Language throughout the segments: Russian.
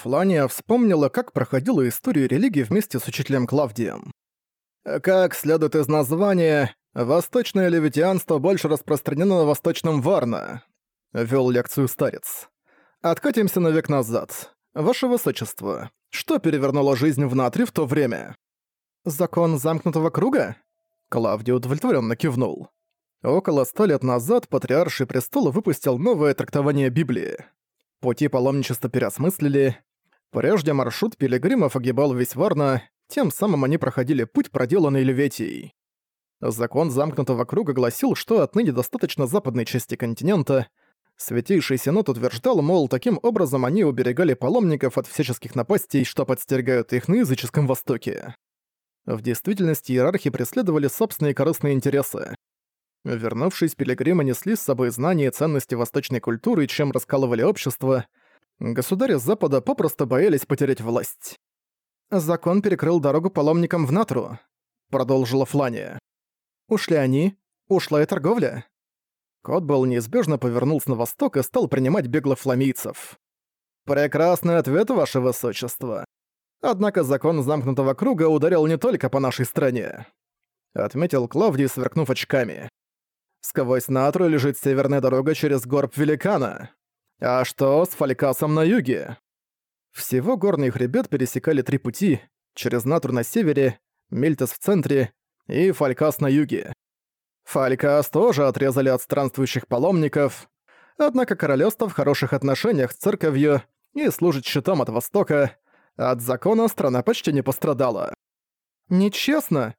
Флания вспомнила, как проходила историю религии вместе с учителем Клавдием. Как следует из названия, восточное левитианство больше распространено на восточном Варна, вел лекцию старец. Откатимся на век назад. Ваше Высочество, что перевернуло жизнь в Натре в то время? Закон замкнутого круга? Клавдий удовлетворенно кивнул. Около ста лет назад Патриарший Престол выпустил новое трактование Библии. Пути паломничества переосмыслили. Прежде маршрут пилигримов огибал весь Варна, тем самым они проходили путь, проделанный Леветией. Закон замкнутого круга гласил, что отныне достаточно западной части континента. Святейший Синод утверждал, мол, таким образом они уберегали паломников от всяческих напастей, что подстерегают их на языческом Востоке. В действительности иерархи преследовали собственные корыстные интересы. Вернувшись, пилигримы несли с собой знания и ценности восточной культуры, чем раскалывали общество. Государи Запада попросту боялись потерять власть. «Закон перекрыл дорогу паломникам в Натру», — продолжила Флания. «Ушли они, ушла и торговля». Кот был неизбежно повернулся на восток и стал принимать беглых фламийцев. «Прекрасный ответ, ваше высочество. Однако закон замкнутого круга ударил не только по нашей стране», — отметил Клавдий, сверкнув очками. Сквозь Натру лежит северная дорога через горб Великана. А что с Фалькасом на юге? Всего горный хребет пересекали три пути — через Натру на севере, Мельтес в центре и Фалькас на юге. Фалькас тоже отрезали от странствующих паломников, однако королевство в хороших отношениях с церковью и служит щитом от Востока, от закона страна почти не пострадала. «Нечестно!»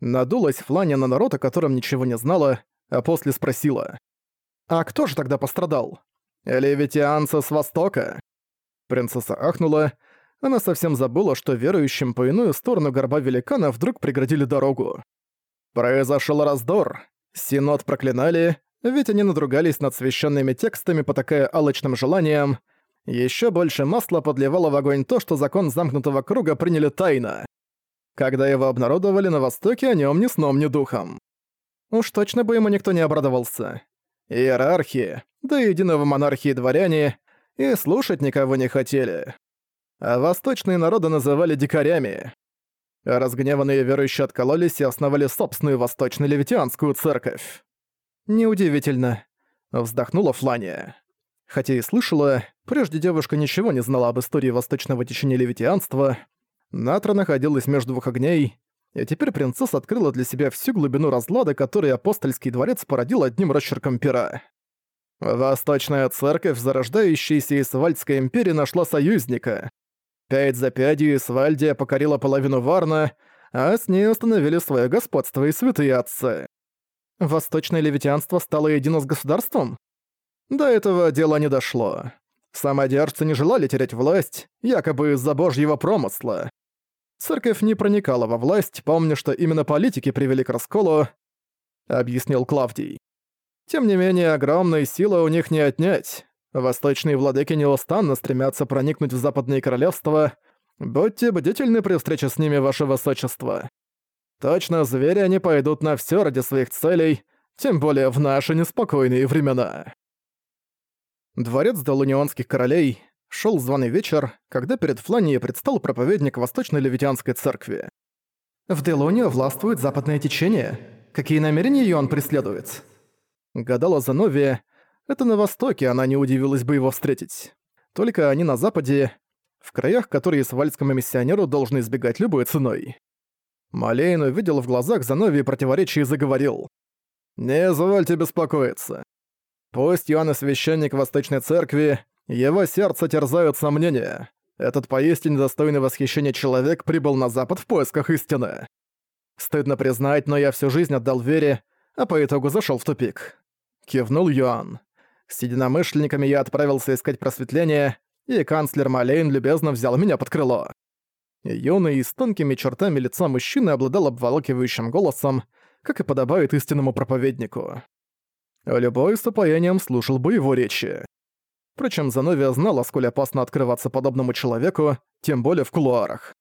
Надулась Фланя на народ, о котором ничего не знала, а после спросила. «А кто же тогда пострадал?» «Левитианцы с Востока». Принцесса ахнула. Она совсем забыла, что верующим по иную сторону горба великана вдруг преградили дорогу. Произошел раздор. Синод проклинали, ведь они надругались над священными текстами, потакая алчным желаниям. Еще больше масла подливало в огонь то, что закон замкнутого круга приняли тайно. Когда его обнародовали на Востоке, о нем ни сном, ни духом. Уж точно бы ему никто не обрадовался. Иерархии, и единого монархии дворяне, и слушать никого не хотели. А восточные народы называли дикарями. разгневанные верующие откололись и основали собственную восточно-левитианскую церковь. «Неудивительно», — вздохнула Флания. Хотя и слышала, прежде девушка ничего не знала об истории восточного течения левитианства. Натра находилась между двух огней, и теперь принцесса открыла для себя всю глубину разлада, который апостольский дворец породил одним расчерком пера. Восточная церковь, зарождающаяся из Вальдской империи, нашла союзника. Пять за пятью Исвальдия покорила половину Варна, а с ней установили свое господство и святые отцы. Восточное левитианство стало едино с государством? До этого дела не дошло. Самодержцы не желали терять власть, якобы из-за божьего промысла. Церковь не проникала во власть, помня, что именно политики привели к расколу, объяснил Клавдий. Тем не менее, огромной силы у них не отнять. Восточные владыки неустанно стремятся проникнуть в западные королевства. Будьте бдительны при встрече с ними, ваше высочество. Точно звери они пойдут на все ради своих целей, тем более в наши неспокойные времена. Дворец Долунионских королей шел званый вечер, когда перед Фланией предстал проповедник Восточной Левитианской церкви. «В Делонио властвует западное течение. Какие намерения её он преследует?» Гадала Зановия. Это на Востоке, она не удивилась бы его встретить. Только они на Западе, в краях, которые свальскому миссионеру должны избегать любой ценой. Малейн увидел в глазах Зановии противоречие и заговорил. «Не извольте беспокоиться. Пусть Иоанн священник Восточной Церкви, его сердце терзают сомнения. Этот поистине достойный восхищения человек прибыл на Запад в поисках истины. Стыдно признать, но я всю жизнь отдал вере, а по итогу зашел в тупик. Кивнул Юан. С единомышленниками я отправился искать просветление, и канцлер Малейн любезно взял меня под крыло. Юный и с тонкими чертами лица мужчины обладал обволакивающим голосом, как и подобает истинному проповеднику. Любой с упоением слушал бы его речи. Впрочем, Зановия знала, сколь опасно открываться подобному человеку, тем более в кулуарах.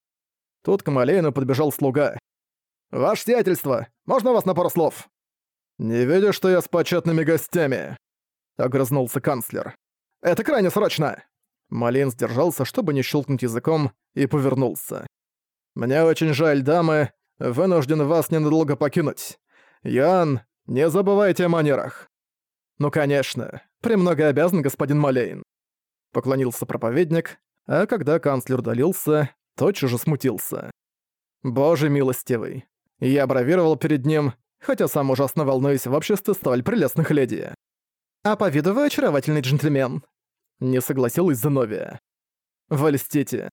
Тут к Малейну подбежал слуга. «Ваше сиятельство, можно вас на пару слов?» «Не видишь, что я с почетными гостями?» — огрызнулся канцлер. «Это крайне срочно!» Малин сдержался, чтобы не щелкнуть языком, и повернулся. «Мне очень жаль, дамы, вынужден вас ненадолго покинуть. Ян, не забывайте о манерах». «Ну, конечно, премного обязан господин Малейн», — поклонился проповедник, а когда канцлер удалился, тотчас же смутился. «Боже милостивый!» Я бравировал перед ним, хотя сам ужасно волнуюсь в обществе столь прелестных леди. «А по виду вы очаровательный джентльмен», — не согласилась Зеновия. «Вы льстите.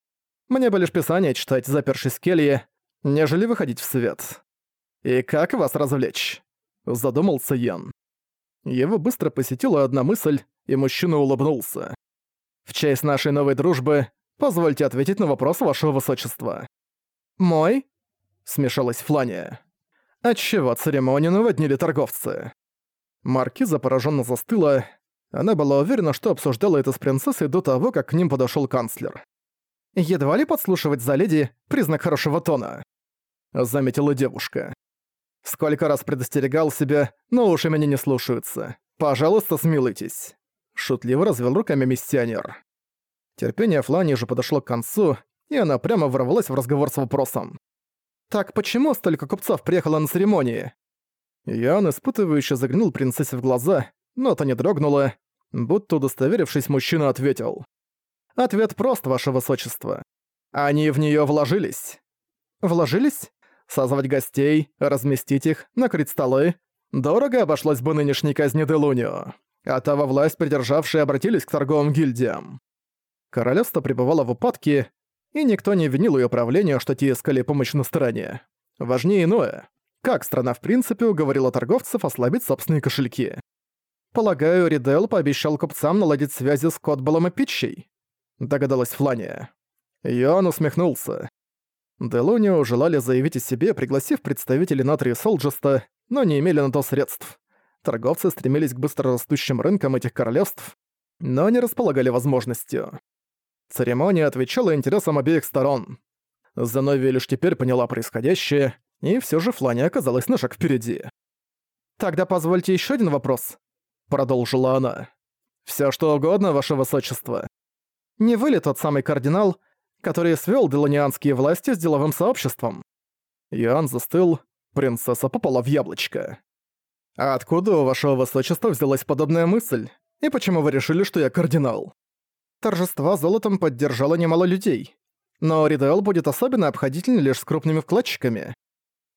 Мне бы лишь писание читать, запершись в келье, нежели выходить в свет. И как вас развлечь?» — задумался Ян. Его быстро посетила одна мысль, и мужчина улыбнулся. «В честь нашей новой дружбы позвольте ответить на вопрос вашего высочества». «Мой?» — смешалась Флания. Отчего церемонию наводнили торговцы? Маркиза пораженно застыла. Она была уверена, что обсуждала это с принцессой до того, как к ним подошел канцлер. «Едва ли подслушивать за леди — признак хорошего тона», — заметила девушка. «Сколько раз предостерегал себя, но уши меня не слушаются. Пожалуйста, смилуйтесь». Шутливо развел руками миссионер. Терпение Флани же подошло к концу, и она прямо ворвалась в разговор с вопросом. «Так почему столько купцов приехало на церемонии?» Ян испытывающе заглянул принцессе в глаза, но та не дрогнула, будто удостоверившись, мужчина ответил. «Ответ прост, ваше высочество. Они в неё вложились». «Вложились? Созвать гостей, разместить их, накрыть столы. Дорого обошлось бы нынешней казни Делунио. А того власть придержавшие обратились к торговым гильдиям». Королевство пребывало в упадке, и никто не винил ее правление, что те искали помощь на стороне. Важнее иное. Как страна в принципе уговорила торговцев ослабить собственные кошельки? Полагаю, Ридел пообещал купцам наладить связи с Котболом и Питчей? Догадалась Флания. Йоан усмехнулся. Делонио желали заявить о себе, пригласив представителей Натри Солджеста, но не имели на то средств. Торговцы стремились к быстрорастущим рынкам этих королевств, но не располагали возможностью. Церемония отвечала интересам обеих сторон. Зановия лишь теперь поняла происходящее, и все же Флани оказалась на шаг впереди. «Тогда позвольте еще один вопрос», — продолжила она. Все что угодно, ваше высочество. Не вы ли тот самый кардинал, который свел делонианские власти с деловым сообществом?» Иоанн застыл, принцесса попала в яблочко. «А откуда у вашего высочества взялась подобная мысль? И почему вы решили, что я кардинал?» Торжество золотом поддержало немало людей. Но Ридейл будет особенно обходительный лишь с крупными вкладчиками.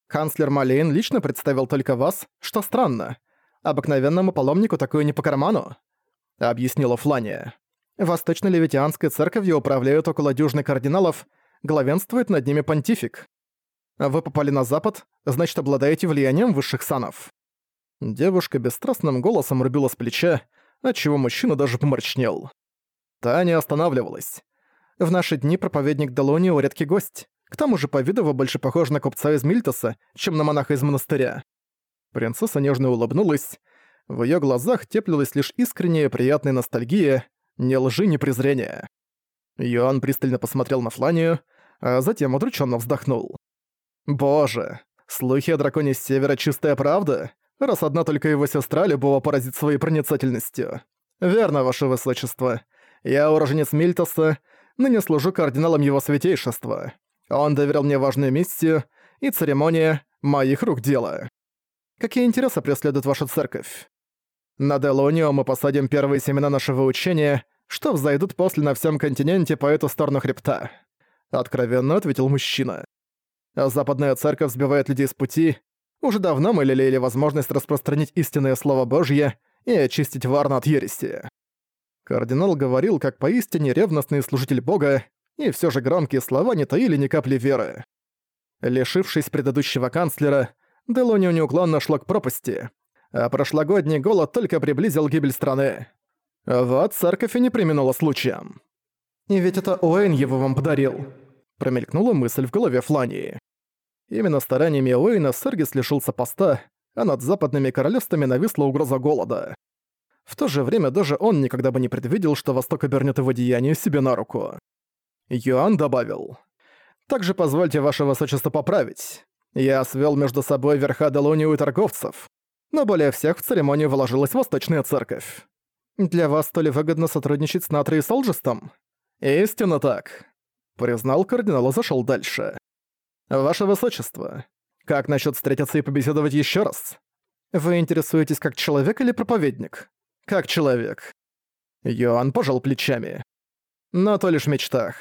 Канцлер Малейн лично представил только вас, что странно. Обыкновенному паломнику такое не по карману», — объяснила Флания. «Восточно-левитианской церковью управляют около дюжины кардиналов, главенствует над ними понтифик. Вы попали на Запад, значит, обладаете влиянием высших санов». Девушка бесстрастным голосом рубила с плеча, отчего мужчина даже поморчнел. Та не останавливалась. В наши дни проповедник Делонио — редкий гость. К тому же по виду вы больше похож на купца из Мильтоса, чем на монаха из монастыря». Принцесса нежно улыбнулась. В её глазах теплилась лишь искренняя приятная ностальгия, ни лжи, ни презрения. Йоанн пристально посмотрел на Фланию, а затем удрученно вздохнул. «Боже, слухи о драконе с севера чистая правда, раз одна только его сестра любого поразит своей проницательностью. Верно, ваше высочество. Я уроженец Мильтоса, ныне служу кардиналом его святейшества. Он доверил мне важную миссию, и церемония — моих рук дело. Какие интересы преследует ваша церковь? На Делонио мы посадим первые семена нашего учения, что взойдут после на всем континенте по эту сторону хребта. Откровенно ответил мужчина. Западная церковь сбивает людей с пути. Уже давно мы лелеяли возможность распространить истинное Слово Божье и очистить Варну от ереси. Кардинал говорил, как поистине ревностный служитель Бога, и все же громкие слова не таили ни капли веры. Лишившись предыдущего канцлера, Делонио неуклонно шло к пропасти, а прошлогодний голод только приблизил гибель страны. Вот церковь и не применула случаем. «И ведь это Уэйн его вам подарил», — промелькнула мысль в голове Флании. Именно стараниями Уэйна Сергис лишился поста, а над западными королевствами нависла угроза голода. В то же время даже он никогда бы не предвидел, что Восток обернет его деяние себе на руку. Юан добавил. «Также позвольте ваше высочество поправить. Я свел между собой верха Делонию и торговцев, но более всех в церемонию вложилась Восточная Церковь. Для вас столь выгодно сотрудничать с Натри и Солджестом? «Истинно так», — признал кардинал и зашёл дальше. «Ваше Высочество, как насчет встретиться и побеседовать еще раз? Вы интересуетесь как человек или проповедник? Как человек». Йоанн пожал плечами. «Но то лишь в мечтах.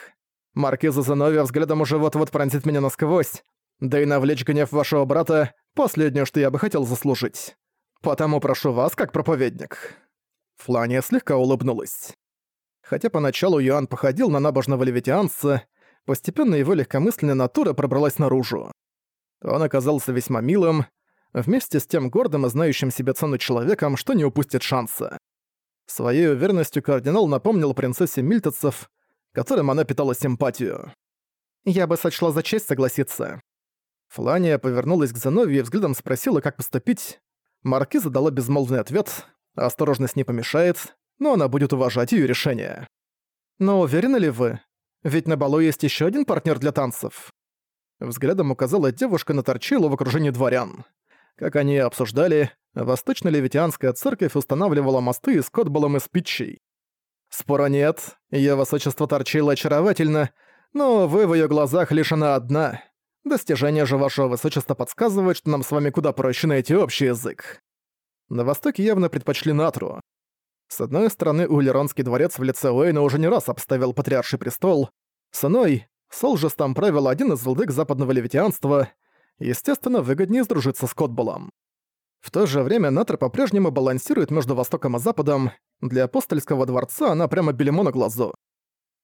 Маркиза Зановия взглядом уже вот-вот пронзит меня насквозь, да и навлечь гнев вашего брата — последнее, что я бы хотел заслужить. Потому прошу вас как проповедник». Флания слегка улыбнулась. Хотя поначалу Йоанн походил на набожного левитианца, постепенно его легкомысленная натура пробралась наружу. Он оказался весьма милым, вместе с тем гордым и знающим себе цену человеком, что не упустит шанса. Своей уверенностью кардинал напомнил принцессе Мильтецев, которым она питала симпатию. «Я бы сочла за честь согласиться». Флания повернулась к Зановии и взглядом спросила, как поступить. Маркиза дала безмолвный ответ, осторожность не помешает, но она будет уважать ее решение. «Но уверены ли вы? Ведь на балу есть еще один партнер для танцев». Взглядом указала девушка на Торчилу в окружении дворян. Как они обсуждали, Восточно-Левитианская церковь устанавливала мосты с Котболом и Спитчей. Спора нет, её высочество Торчила очаровательно, но вы в её глазах лишь она одна. Достижение же вашего высочества подсказывает, что нам с вами куда проще найти общий язык. На Востоке явно предпочли Натру. С одной стороны, Улеронский дворец в лице Уэйна уже не раз обставил патриарший престол. С иной, Солжес там правил один из владык западного левитианства. Естественно, выгоднее сдружиться с Котболом. В то же время Натра по-прежнему балансирует между Востоком и Западом. Для апостольского дворца она прямо бельмо на глазу.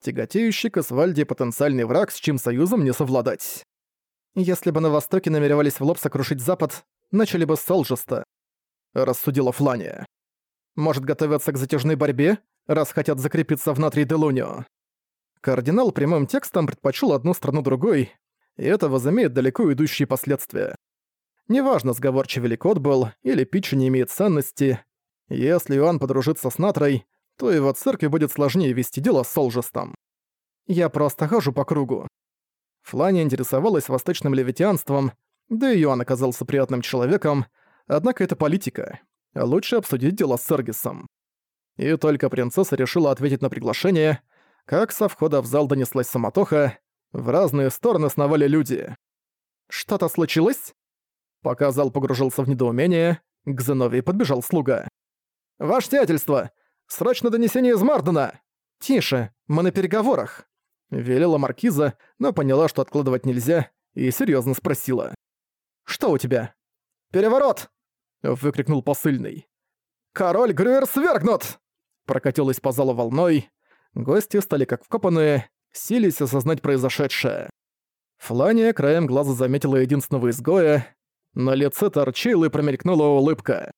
Тяготеющий к Асвальде потенциальный враг, с чьим союзом не совладать. Если бы на Востоке намеревались в лоб сокрушить Запад, начали бы с Солжеста, рассудила Флания. Может готовиться к затяжной борьбе, раз хотят закрепиться в Натрий Делунио. Кардинал прямым текстом предпочел одну страну другой, и это возымеет далеко идущие последствия. Неважно, сговорчивый ли кот был, или Питчу не имеет ценности, если Иоанн подружится с Натрой, то его церкви будет сложнее вести дело с Солжестом. Я просто хожу по кругу. Флани интересовалась восточным левитианством, да и Иоанн оказался приятным человеком, однако это политика. Лучше обсудить дело с Сергисом. И только принцесса решила ответить на приглашение, как со входа в зал донеслась самотоха, в разные стороны сновали люди. «Что-то случилось?» Пока зал погружился в недоумение, к Зеновии подбежал слуга. «Ваше сиятельство! Срочно донесение из Мардена!» «Тише, мы на переговорах!» Велела маркиза, но поняла, что откладывать нельзя, и серьезно спросила. «Что у тебя?» «Переворот!» — выкрикнул посыльный. «Король Грюер свергнут!» Прокатилась по залу волной. Гости стали как вкопанные, сились осознать произошедшее. Флания краем глаза заметила единственного изгоя, на лице торчила и промелькнула улыбка.